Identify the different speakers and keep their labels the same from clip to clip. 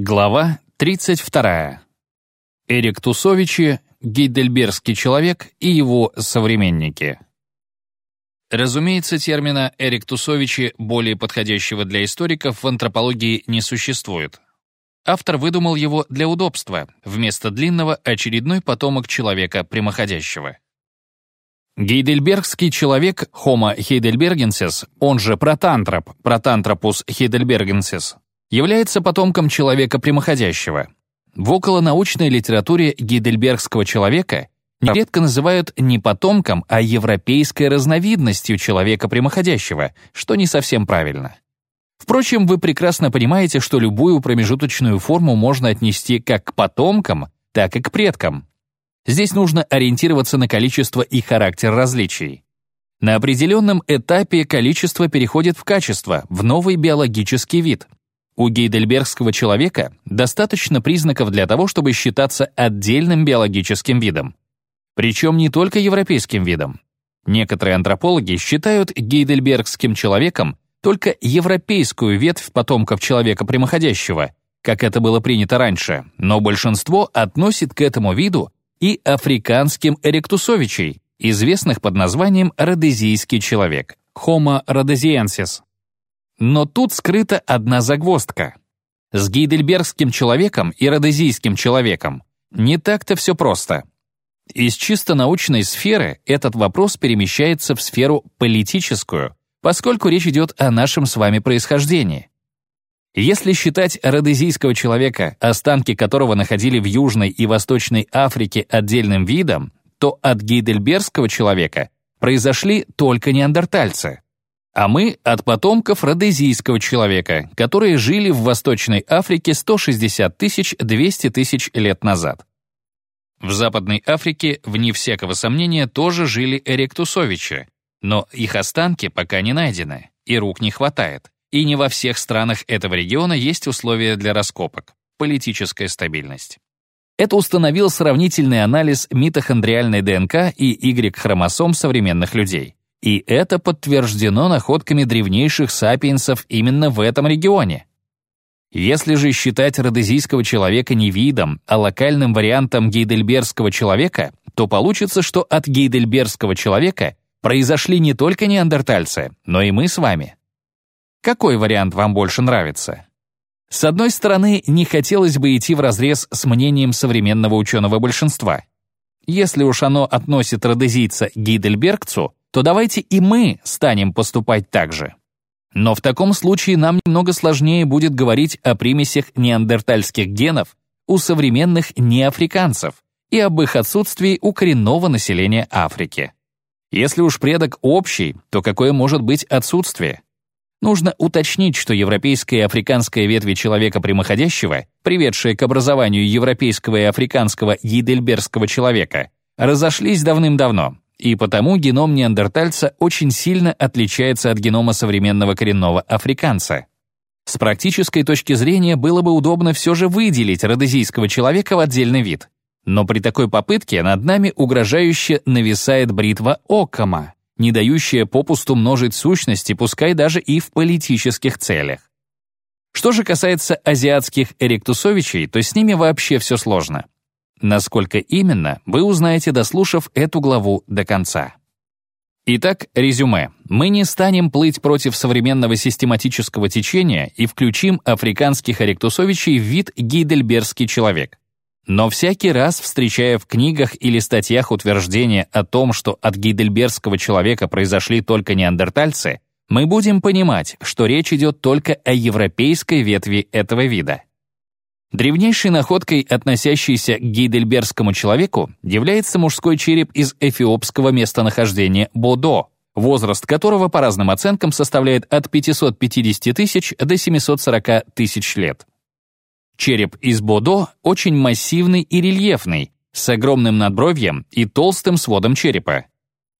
Speaker 1: Глава 32. Эрик Тусовичи, гейдельбергский человек и его современники. Разумеется, термина «Эрик Тусовичи», более подходящего для историков, в антропологии не существует. Автор выдумал его для удобства, вместо длинного очередной потомок человека прямоходящего. Гейдельбергский человек Homo heidelbergensis, он же протантроп, Protanthropus heidelbergensis, является потомком человека прямоходящего. В околонаучной литературе гейдельбергского человека нередко называют не потомком, а европейской разновидностью человека прямоходящего, что не совсем правильно. Впрочем, вы прекрасно понимаете, что любую промежуточную форму можно отнести как к потомкам, так и к предкам. Здесь нужно ориентироваться на количество и характер различий. На определенном этапе количество переходит в качество, в новый биологический вид — у гейдельбергского человека достаточно признаков для того, чтобы считаться отдельным биологическим видом. Причем не только европейским видом. Некоторые антропологи считают гейдельбергским человеком только европейскую ветвь потомков человека прямоходящего, как это было принято раньше, но большинство относит к этому виду и африканским эректусовичей, известных под названием родезийский человек, Homo rhodesiensis. Но тут скрыта одна загвоздка. С гейдельбергским человеком и родезийским человеком не так-то все просто. Из чисто научной сферы этот вопрос перемещается в сферу политическую, поскольку речь идет о нашем с вами происхождении. Если считать родезийского человека, останки которого находили в Южной и Восточной Африке отдельным видом, то от гейдельбергского человека произошли только неандертальцы а мы от потомков родезийского человека, которые жили в Восточной Африке 160 тысяч 200 тысяч лет назад. В Западной Африке, вне всякого сомнения, тоже жили эректусовичи, но их останки пока не найдены, и рук не хватает. И не во всех странах этого региона есть условия для раскопок. Политическая стабильность. Это установил сравнительный анализ митохондриальной ДНК и Y-хромосом современных людей. И это подтверждено находками древнейших сапиенсов именно в этом регионе. Если же считать родезийского человека не видом, а локальным вариантом гейдельбергского человека, то получится, что от гейдельбергского человека произошли не только неандертальцы, но и мы с вами. Какой вариант вам больше нравится? С одной стороны, не хотелось бы идти вразрез с мнением современного ученого большинства. Если уж оно относит родезийца к гейдельбергцу, то давайте и мы станем поступать так же. Но в таком случае нам немного сложнее будет говорить о примесях неандертальских генов у современных неафриканцев и об их отсутствии у коренного населения Африки. Если уж предок общий, то какое может быть отсутствие? Нужно уточнить, что европейская и африканская ветви человека прямоходящего, приведшие к образованию европейского и африканского гейдельбергского человека, разошлись давным-давно, и потому геном неандертальца очень сильно отличается от генома современного коренного африканца. С практической точки зрения было бы удобно все же выделить родезийского человека в отдельный вид. Но при такой попытке над нами угрожающе нависает бритва Оккама, не дающая попусту множить сущности, пускай даже и в политических целях. Что же касается азиатских эректусовичей, то с ними вообще все сложно. Насколько именно, вы узнаете, дослушав эту главу до конца. Итак, резюме. Мы не станем плыть против современного систематического течения и включим африканских оректусовичей в вид гейдельбергский человек. Но всякий раз, встречая в книгах или статьях утверждение о том, что от гейдельбергского человека произошли только неандертальцы, мы будем понимать, что речь идет только о европейской ветви этого вида. Древнейшей находкой, относящейся к гейдельбергскому человеку, является мужской череп из эфиопского местонахождения Бодо, возраст которого по разным оценкам составляет от 550 тысяч до 740 тысяч лет. Череп из Бодо очень массивный и рельефный, с огромным надбровьем и толстым сводом черепа.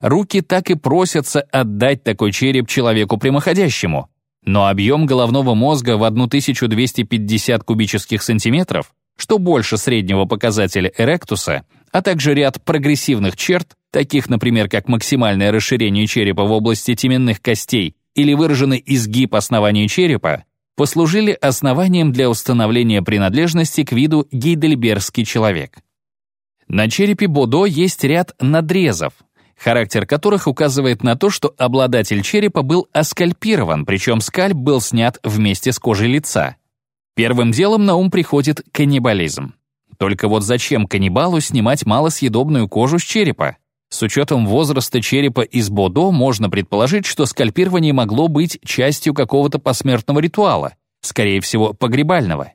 Speaker 1: Руки так и просятся отдать такой череп человеку прямоходящему, но объем головного мозга в 1250 кубических сантиметров, что больше среднего показателя эректуса, а также ряд прогрессивных черт, таких, например, как максимальное расширение черепа в области теменных костей или выраженный изгиб основания черепа, послужили основанием для установления принадлежности к виду гейдельбергский человек. На черепе Бодо есть ряд надрезов, характер которых указывает на то, что обладатель черепа был оскальпирован, причем скальп был снят вместе с кожей лица. Первым делом на ум приходит каннибализм. Только вот зачем каннибалу снимать малосъедобную кожу с черепа? С учетом возраста черепа из Бодо можно предположить, что скальпирование могло быть частью какого-то посмертного ритуала, скорее всего, погребального.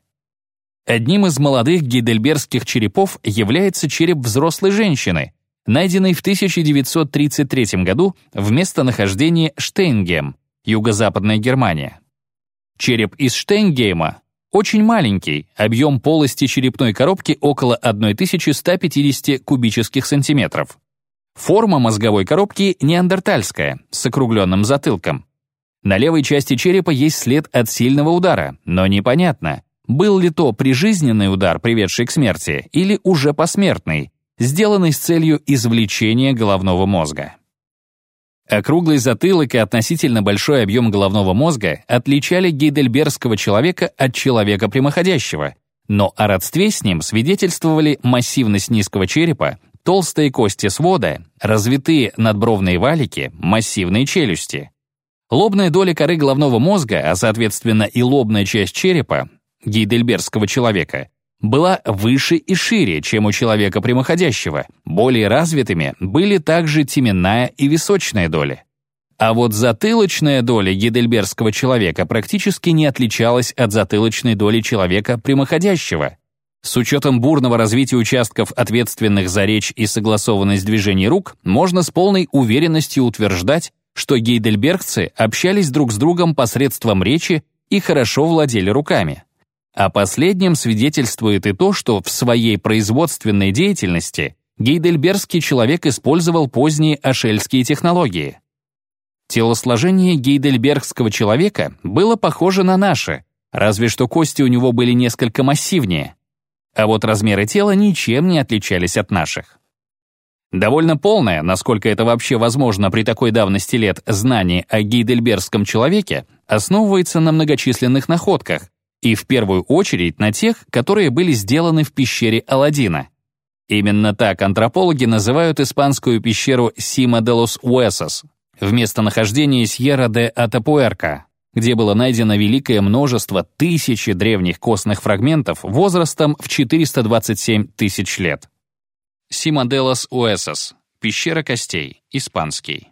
Speaker 1: Одним из молодых гейдельбергских черепов является череп взрослой женщины, найденный в 1933 году в местонахождении Штейнгем, юго-западная Германия. Череп из Штейнгейма очень маленький, объем полости черепной коробки около 1150 кубических сантиметров. Форма мозговой коробки неандертальская, с округленным затылком. На левой части черепа есть след от сильного удара, но непонятно, был ли то прижизненный удар, приведший к смерти, или уже посмертный, сделанный с целью извлечения головного мозга. Округлый затылок и относительно большой объем головного мозга отличали гейдельбергского человека от человека прямоходящего, но о родстве с ним свидетельствовали массивность низкого черепа, толстые кости свода, развитые надбровные валики, массивные челюсти. Лобная доля коры головного мозга, а соответственно и лобная часть черепа, гейдельбергского человека, была выше и шире, чем у человека прямоходящего. Более развитыми были также теменная и височная доли. А вот затылочная доля гейдельбергского человека практически не отличалась от затылочной доли человека прямоходящего. С учетом бурного развития участков, ответственных за речь и согласованность движений рук, можно с полной уверенностью утверждать, что гейдельбергцы общались друг с другом посредством речи и хорошо владели руками. О последнем свидетельствует и то, что в своей производственной деятельности гейдельбергский человек использовал поздние ашельские технологии. Телосложение гейдельбергского человека было похоже на наше, разве что кости у него были несколько массивнее, а вот размеры тела ничем не отличались от наших. Довольно полное, насколько это вообще возможно при такой давности лет, знание о гейдельбергском человеке основывается на многочисленных находках, и в первую очередь на тех, которые были сделаны в пещере Аладдина. Именно так антропологи называют испанскую пещеру Сима де лос Уэсос местонахождении Сьерра де Атапуэрка, где было найдено великое множество тысячи древних костных фрагментов возрастом в 427 тысяч лет. Сима де лос Уэсос, пещера костей, испанский.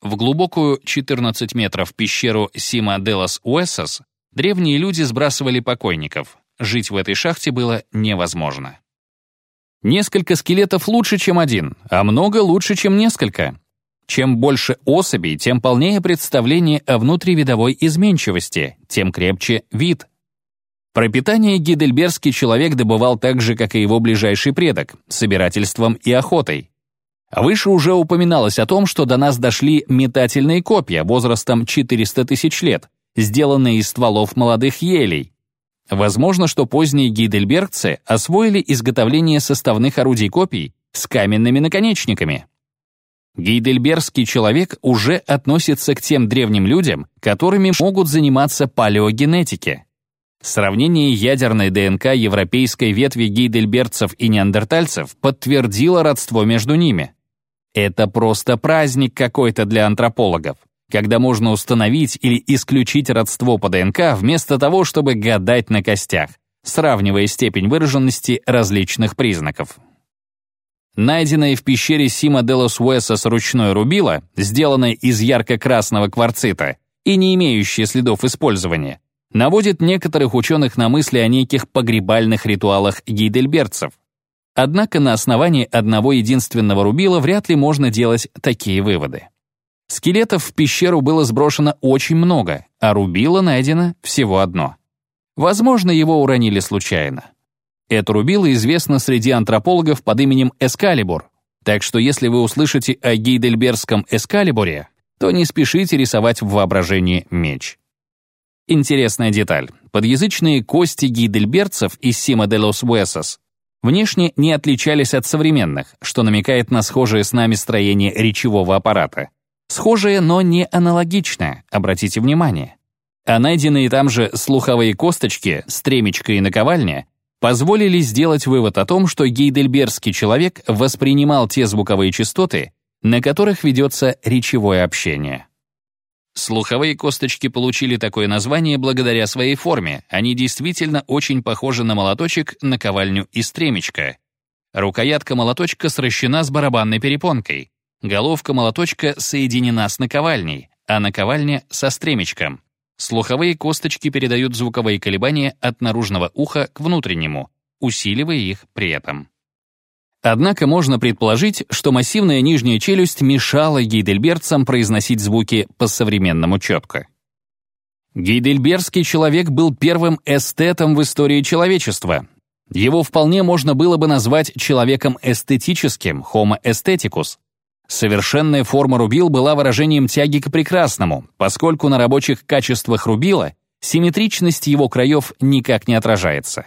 Speaker 1: В глубокую 14 метров пещеру Сима де лос Уэсос Древние люди сбрасывали покойников. Жить в этой шахте было невозможно. Несколько скелетов лучше, чем один, а много лучше, чем несколько. Чем больше особей, тем полнее представление о внутривидовой изменчивости, тем крепче вид. Пропитание гидельбергский человек добывал так же, как и его ближайший предок, собирательством и охотой. Выше уже упоминалось о том, что до нас дошли метательные копья возрастом 400 тысяч лет, сделанные из стволов молодых елей. Возможно, что поздние гейдельбергцы освоили изготовление составных орудий копий с каменными наконечниками. Гейдельбергский человек уже относится к тем древним людям, которыми могут заниматься палеогенетики. Сравнение ядерной ДНК европейской ветви гейдельбергцев и неандертальцев подтвердило родство между ними. Это просто праздник какой-то для антропологов когда можно установить или исключить родство по ДНК вместо того, чтобы гадать на костях, сравнивая степень выраженности различных признаков. Найденное в пещере Сима де лос Уэсос ручное рубило, сделанное из ярко-красного кварцита и не имеющее следов использования, наводит некоторых ученых на мысли о неких погребальных ритуалах гейдельбергцев. Однако на основании одного единственного рубила вряд ли можно делать такие выводы. Скелетов в пещеру было сброшено очень много, а рубило найдено всего одно. Возможно, его уронили случайно. Это рубило известно среди антропологов под именем Эскалибур, так что если вы услышите о гейдельбергском Эскалибуре, то не спешите рисовать в воображении меч. Интересная деталь. Подъязычные кости гейдельберцев из Сима де лос Уэсос внешне не отличались от современных, что намекает на схожее с нами строение речевого аппарата. Схожее, но не аналогичное, обратите внимание. а найденные там же слуховые косточки, стремечко и наковальня позволили сделать вывод о том, что гейдельбергский человек воспринимал те звуковые частоты, на которых ведется речевое общение. Слуховые косточки получили такое название благодаря своей форме. Они действительно очень похожи на молоточек, наковальню и стремечко. Рукоятка молоточка сращена с барабанной перепонкой. Головка молоточка соединена с наковальней, а наковальня — со стремечком. Слуховые косточки передают звуковые колебания от наружного уха к внутреннему, усиливая их при этом. Однако можно предположить, что массивная нижняя челюсть мешала гейдельбергцам произносить звуки по-современному четко. Гейдельбергский человек был первым эстетом в истории человечества. Его вполне можно было бы назвать человеком эстетическим, homo aestheticus, Совершенная форма рубил была выражением тяги к прекрасному, поскольку на рабочих качествах рубила симметричность его краев никак не отражается.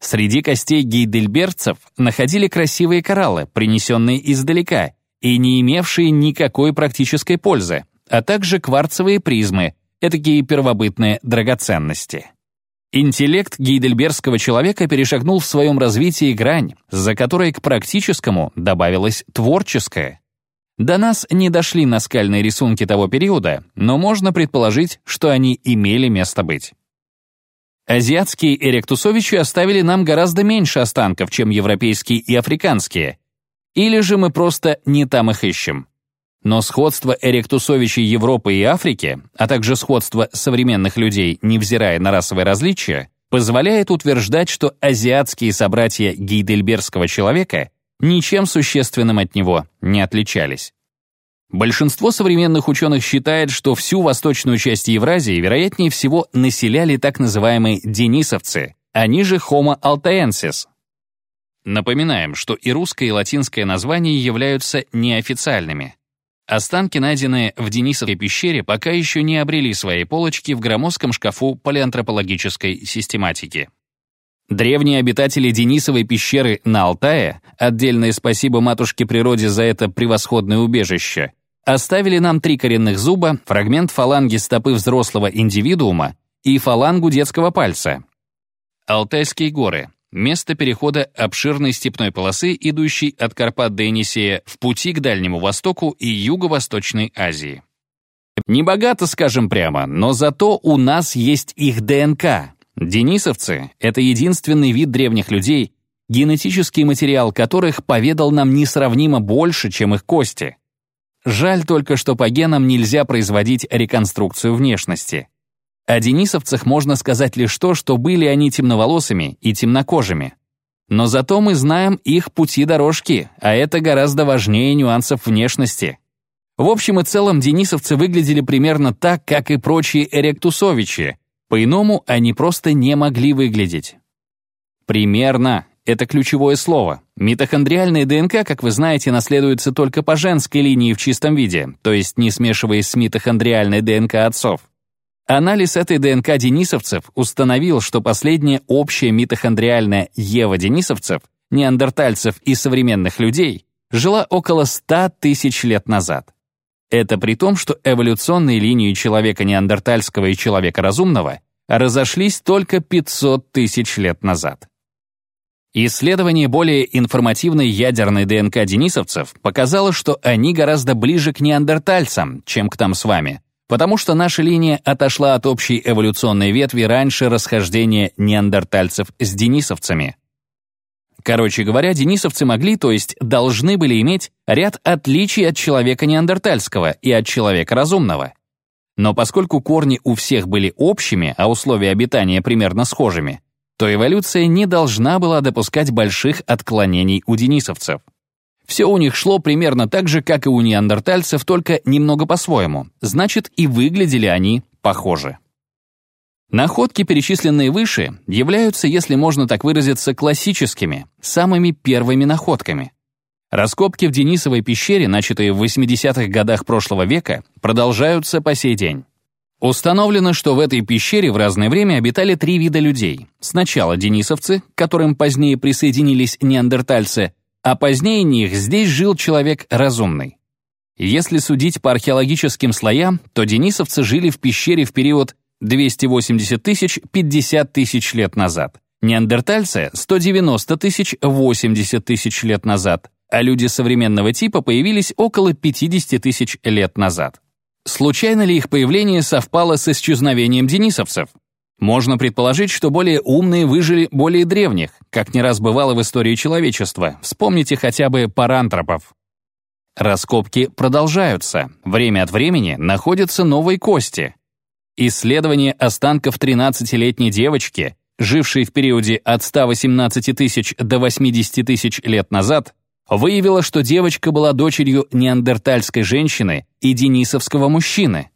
Speaker 1: Среди костей гейдельбергцев находили красивые кораллы, принесенные издалека и не имевшие никакой практической пользы, а также кварцевые призмы, этакие первобытные драгоценности. Интеллект гейдельбергского человека перешагнул в своем развитии грань, за которой к практическому добавилось творческое. До нас не дошли наскальные рисунки того периода, но можно предположить, что они имели место быть. Азиатские эректусовичи оставили нам гораздо меньше останков, чем европейские и африканские. Или же мы просто не там их ищем. Но сходство эректусовичей Европы и Африки, а также сходство современных людей, невзирая на расовые различия, позволяет утверждать, что азиатские собратья гейдельбергского человека ничем существенным от него не отличались. Большинство современных ученых считает, что всю восточную часть Евразии, вероятнее всего, населяли так называемые денисовцы, они же Homo altaensis. Напоминаем, что и русское, и латинское названия являются неофициальными. Останки, найденные в Денисовой пещере, пока еще не обрели свои полочки в громоздком шкафу палеантропологической систематики. Древние обитатели Денисовой пещеры на Алтае, отдельное спасибо матушке природе за это превосходное убежище, оставили нам три коренных зуба, фрагмент фаланги стопы взрослого индивидуума и фалангу детского пальца. Алтайские горы — место перехода обширной степной полосы, идущей от Карпат до Енисея в пути к Дальнему Востоку и Юго-Восточной Азии. Небогато, скажем прямо, но зато у нас есть их ДНК, Денисовцы — это единственный вид древних людей, генетический материал которых поведал нам несравнимо больше, чем их кости. Жаль только, что по генам нельзя производить реконструкцию внешности. О денисовцах можно сказать лишь то, что были они темноволосыми и темнокожими. Но зато мы знаем их пути-дорожки, а это гораздо важнее нюансов внешности. В общем и целом, денисовцы выглядели примерно так, как и прочие эректусовичи, по-иному они просто не могли выглядеть. Примерно — это ключевое слово. Митохондриальная ДНК, как вы знаете, наследуется только по женской линии в чистом виде, то есть не смешиваясь с митохондриальной ДНК отцов. Анализ этой ДНК денисовцев установил, что последняя общая митохондриальная Ева денисовцев, неандертальцев и современных людей, жила около 100 тысяч лет назад. Это при том, что эволюционные линии человека неандертальского и человека разумного разошлись только 500 тысяч лет назад. Исследование более информативной ядерной ДНК денисовцев показало, что они гораздо ближе к неандертальцам, чем к нам с вами, потому что наша линия отошла от общей эволюционной ветви раньше расхождения неандертальцев с денисовцами. Короче говоря, денисовцы могли, то есть должны были иметь ряд отличий от человека неандертальского и от человека разумного. Но поскольку корни у всех были общими, а условия обитания примерно схожими, то эволюция не должна была допускать больших отклонений у денисовцев. Все у них шло примерно так же, как и у неандертальцев, только немного по-своему. Значит, и выглядели они похоже. Находки, перечисленные выше, являются, если можно так выразиться, классическими, самыми первыми находками. Раскопки в Денисовой пещере, начатые в 80-х годах прошлого века, продолжаются по сей день. Установлено, что в этой пещере в разное время обитали три вида людей. Сначала денисовцы, к которым позднее присоединились неандертальцы, а позднее них здесь жил человек разумный. Если судить по археологическим слоям, то денисовцы жили в пещере в период 280 тысяч 50 тысяч лет назад. Неандертальцы — 190 тысяч 80 тысяч лет назад, а люди современного типа появились около 50 тысяч лет назад. Случайно ли их появление совпало с исчезновением денисовцев? Можно предположить, что более умные выжили более древних, как не раз бывало в истории человечества. Вспомните хотя бы парантропов. Раскопки продолжаются. Время от времени находятся новые кости. Исследование останков 13-летней девочки, жившей в периоде от 118 тысяч до 80 тысяч лет назад, выявило, что девочка была дочерью неандертальской женщины и денисовского мужчины.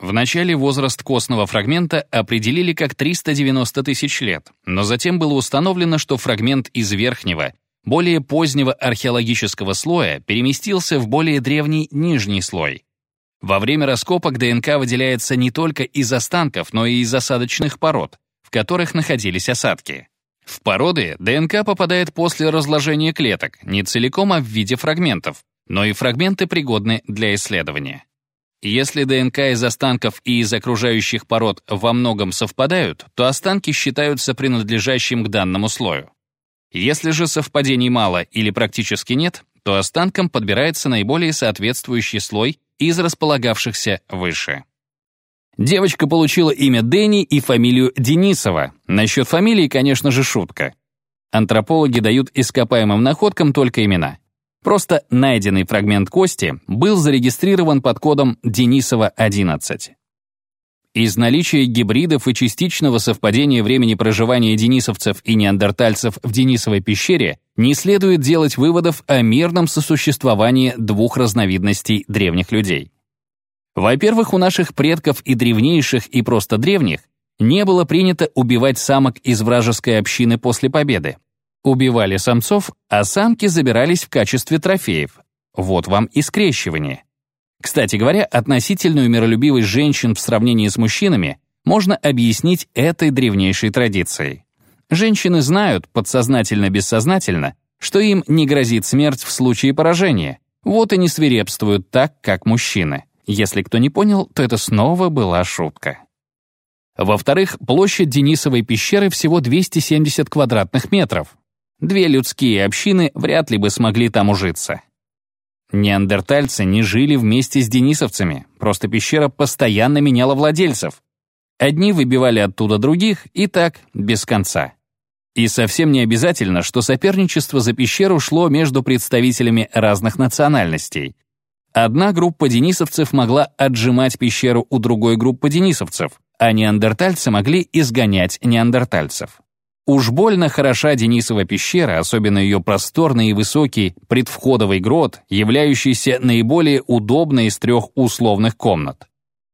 Speaker 1: В начале возраст костного фрагмента определили как 390 тысяч лет, но затем было установлено, что фрагмент из верхнего, более позднего археологического слоя переместился в более древний нижний слой. Во время раскопок ДНК выделяется не только из останков, но и из осадочных пород, в которых находились осадки. В породы ДНК попадает после разложения клеток, не целиком, а в виде фрагментов, но и фрагменты пригодны для исследования. Если ДНК из останков и из окружающих пород во многом совпадают, то останки считаются принадлежащим к данному слою. Если же совпадений мало или практически нет, то останкам подбирается наиболее соответствующий слой из располагавшихся выше. Девочка получила имя Дени и фамилию Денисова. Насчет фамилии, конечно же, шутка. Антропологи дают ископаемым находкам только имена. Просто найденный фрагмент кости был зарегистрирован под кодом Денисова-11. Из наличия гибридов и частичного совпадения времени проживания денисовцев и неандертальцев в Денисовой пещере не следует делать выводов о мирном сосуществовании двух разновидностей древних людей. Во-первых, у наших предков и древнейших, и просто древних не было принято убивать самок из вражеской общины после победы. Убивали самцов, а самки забирались в качестве трофеев. Вот вам и скрещивание. Кстати говоря, относительную миролюбивость женщин в сравнении с мужчинами можно объяснить этой древнейшей традицией. Женщины знают, подсознательно-бессознательно, что им не грозит смерть в случае поражения, вот и не свирепствуют так, как мужчины. Если кто не понял, то это снова была шутка. Во-вторых, площадь Денисовой пещеры всего 270 квадратных метров. Две людские общины вряд ли бы смогли там ужиться. Неандертальцы не жили вместе с денисовцами, просто пещера постоянно меняла владельцев. Одни выбивали оттуда других, и так без конца. И совсем не обязательно, что соперничество за пещеру шло между представителями разных национальностей. Одна группа денисовцев могла отжимать пещеру у другой группы денисовцев, а неандертальцы могли изгонять неандертальцев. Уж больно хороша Денисова пещера, особенно ее просторный и высокий предвходовый грот, являющийся наиболее удобной из трех условных комнат.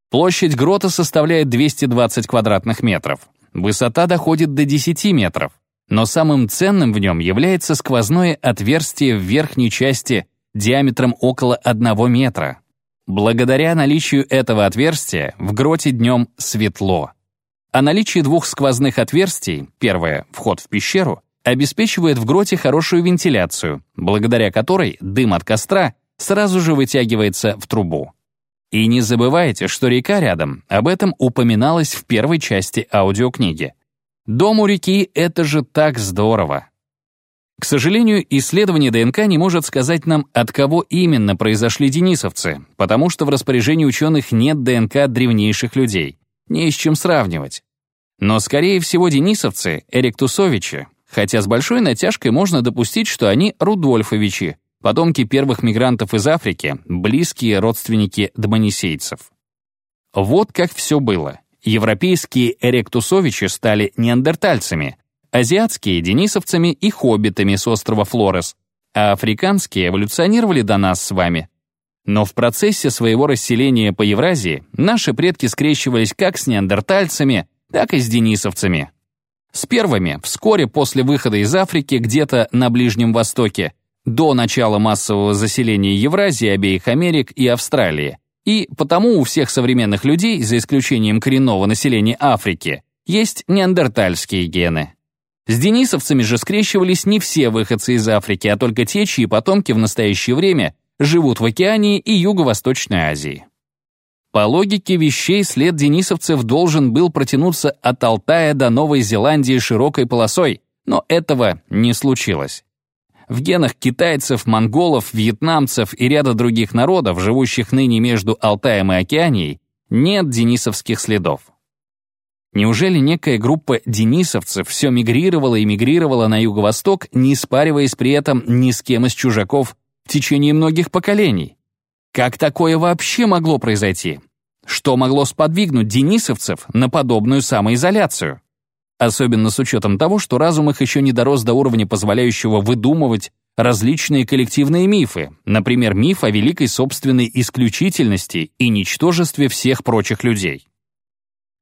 Speaker 1: Площадь грота составляет 220 квадратных метров. Высота доходит до 10 метров. Но самым ценным в нем является сквозное отверстие в верхней части диаметром около 1 метра. Благодаря наличию этого отверстия в гроте днем светло. О наличии двух сквозных отверстий, первое — вход в пещеру, обеспечивает в гроте хорошую вентиляцию, благодаря которой дым от костра сразу же вытягивается в трубу. И не забывайте, что река рядом, об этом упоминалось в первой части аудиокниги. Дом у реки — это же так здорово. К сожалению, исследование ДНК не может сказать нам, от кого именно произошли денисовцы, потому что в распоряжении ученых нет ДНК древнейших людей не с чем сравнивать. Но, скорее всего, денисовцы — Эриктусовичи, хотя с большой натяжкой можно допустить, что они Рудольфовичи, потомки первых мигрантов из Африки, близкие родственники дманисейцев. Вот как все было. Европейские Эректусовичи стали неандертальцами, азиатские — денисовцами и хоббитами с острова Флорес, а африканские эволюционировали до нас с вами, но в процессе своего расселения по Евразии наши предки скрещивались как с неандертальцами, так и с денисовцами. С первыми вскоре после выхода из Африки где-то на Ближнем Востоке, до начала массового заселения Евразии, обеих Америк и Австралии. И потому у всех современных людей, за исключением коренного населения Африки, есть неандертальские гены. С денисовцами же скрещивались не все выходцы из Африки, а только те, чьи потомки в настоящее время живут в Океании и Юго-Восточной Азии. По логике вещей след денисовцев должен был протянуться от Алтая до Новой Зеландии широкой полосой, но этого не случилось. В генах китайцев, монголов, вьетнамцев и ряда других народов, живущих ныне между Алтаем и Океанией, нет денисовских следов. Неужели некая группа денисовцев все мигрировала и мигрировала на юго-восток, не спариваясь при этом ни с кем из чужаков в течение многих поколений? Как такое вообще могло произойти? Что могло сподвигнуть денисовцев на подобную самоизоляцию? Особенно с учетом того, что разум их еще не дорос до уровня, позволяющего выдумывать различные коллективные мифы, например, миф о великой собственной исключительности и ничтожестве всех прочих людей.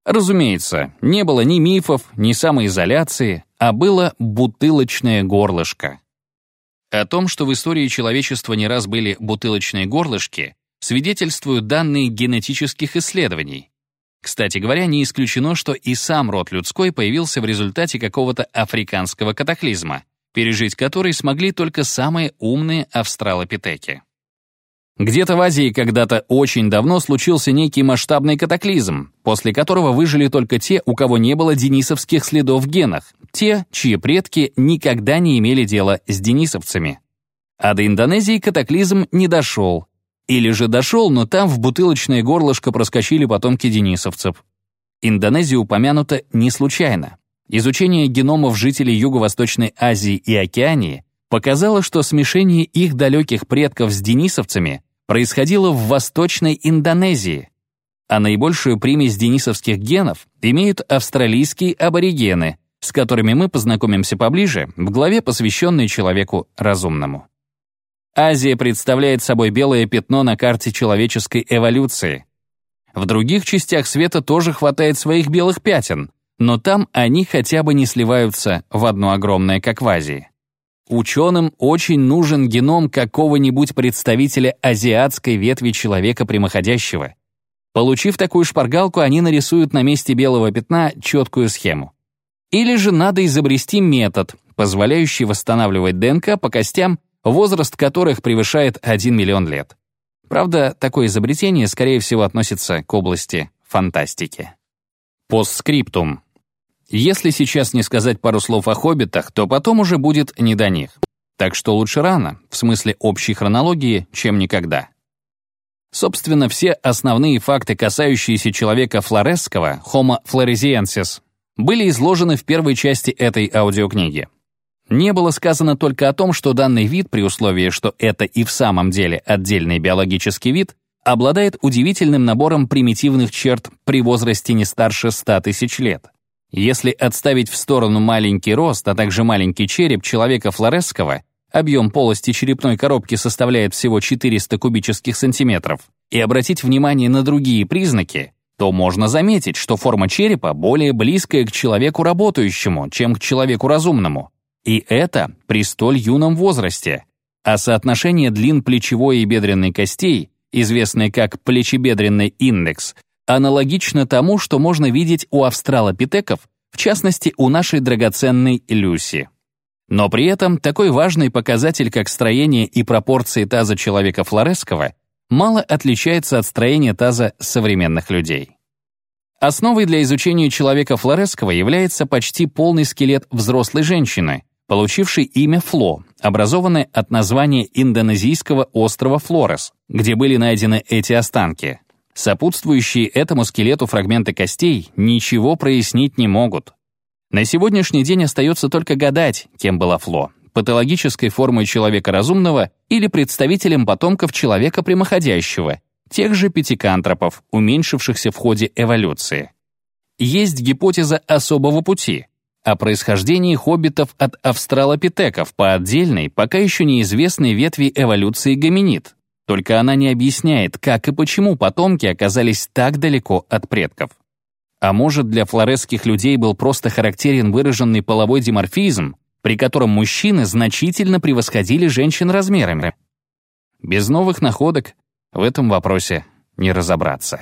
Speaker 1: Разумеется, не было ни мифов, ни самоизоляции, а было бутылочное горлышко. О том, что в истории человечества не раз были бутылочные горлышки, свидетельствуют данные генетических исследований, кстати говоря, не исключено, что и сам род людской появился в результате какого-то африканского катаклизма, пережить который смогли только самые умные австралопитеки. Где-то в Азии когда-то очень давно случился некий масштабный катаклизм, после которого выжили только те, у кого не было денисовских следов в генах, те, чьи предки никогда не имели дела с денисовцами. А до Индонезии катаклизм не дошел, или же дошел, но там в бутылочное горлышко проскочили потомки денисовцев. Индонезия упомянута не случайно. Изучение геномов жителей Юго-Восточной Азии и Океании показало, что смешение их далеких предков с денисовцами происходило в Восточной Индонезии, а наибольшую примесь денисовских генов имеют австралийские аборигены, с которыми мы познакомимся поближе в главе, посвященной человеку разумному. Азия представляет собой белое пятно на карте человеческой эволюции. В других частях света тоже хватает своих белых пятен, но там они хотя бы не сливаются в одно огромное, как в Азии. Ученым очень нужен геном какого-нибудь представителя азиатской ветви человека прямоходящего. Получив такую шпаргалку, они нарисуют на месте белого пятна четкую схему. Или же надо изобрести метод, позволяющий восстанавливать ДНК по костям возраст которых превышает 1 миллион лет. Правда, такое изобретение, скорее всего, относится к области фантастики. Постскриптум. Если сейчас не сказать пару слов о хоббитах, то потом уже будет не до них. Так что лучше рано, в смысле общей хронологии, чем никогда. Собственно, все основные факты, касающиеся человека флоресского, Homo floresiensis, были изложены в первой части этой аудиокниги. Не было сказано только о том, что данный вид, при условии, что это и в самом деле отдельный биологический вид, обладает удивительным набором примитивных черт при возрасте не старше 100 тысяч лет. Если отставить в сторону маленький рост, а также маленький череп человека флоресского, объем полости черепной коробки составляет всего 400 кубических сантиметров, и обратить внимание на другие признаки, то можно заметить, что форма черепа более близкая к человеку работающему, чем к человеку разумному. И это при столь юном возрасте. А соотношение длин плечевой и бедренной костей, известное как плечебедренный индекс, аналогично тому, что можно видеть у австралопитеков, в частности, у нашей драгоценной Люси. Но при этом такой важный показатель, как строение и пропорции таза человека флоресского, мало отличается от строения таза современных людей. Основой для изучения человека флоресского является почти полный скелет взрослой женщины, получивший имя Фло, образованное от названия индонезийского острова Флорес, где были найдены эти останки. Сопутствующие этому скелету фрагменты костей ничего прояснить не могут. На сегодняшний день остается только гадать, кем была Фло — патологической формой человека разумного или представителем потомков человека прямоходящего, тех же пятикантропов, уменьшившихся в ходе эволюции. Есть гипотеза особого пути — о происхождении хоббитов от австралопитеков по отдельной, пока еще неизвестной ветви эволюции гоминид. Только она не объясняет, как и почему потомки оказались так далеко от предков. А может, для флоресских людей был просто характерен выраженный половой диморфизм, при котором мужчины значительно превосходили женщин размерами? Без новых находок в этом вопросе не разобраться.